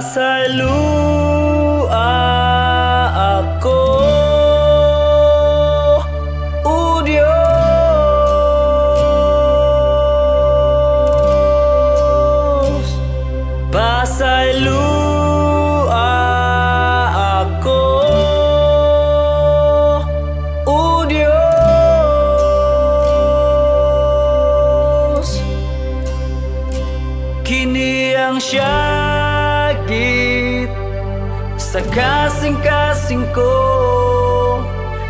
sasalua ako. O Diyos Pasalua ako. O Diyos Kini ang siya sa kasing-kasing ko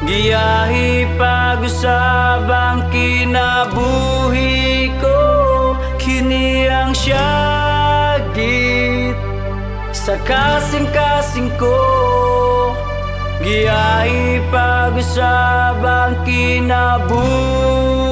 Giyahi pag-usabang kinabuhi ko. Kini ang syagit Sa kasing-kasing ko Giyahi pag-usabang kinabuhi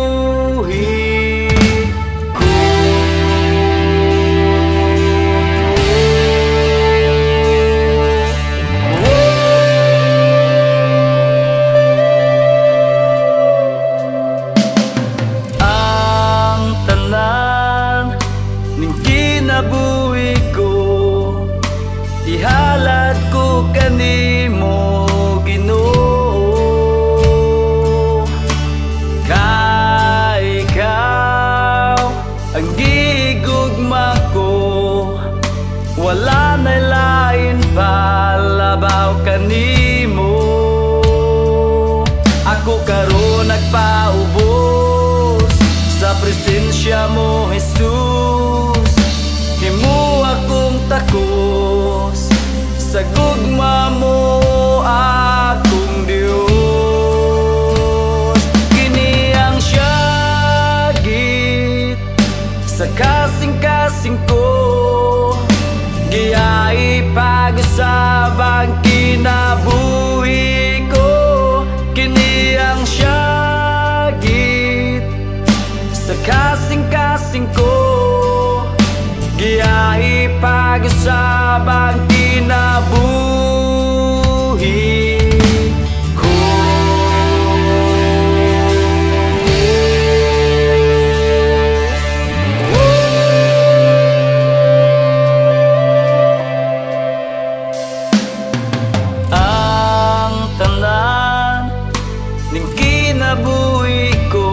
kinabuhi ko.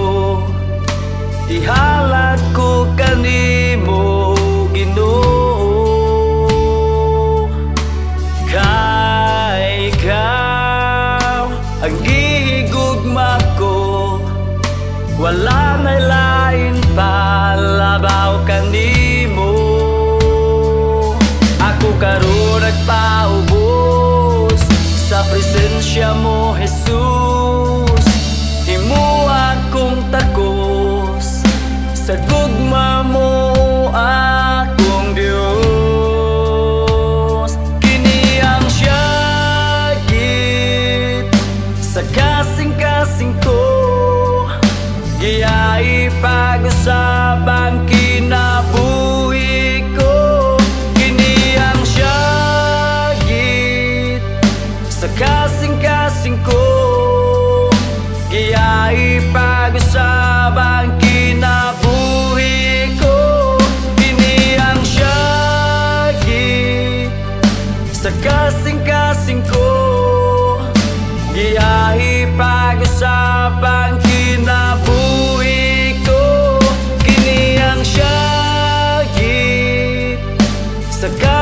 Ihalat ko kanimo Ginoo. Kay ikaw Ang gihigugma ko. Wala na'y The got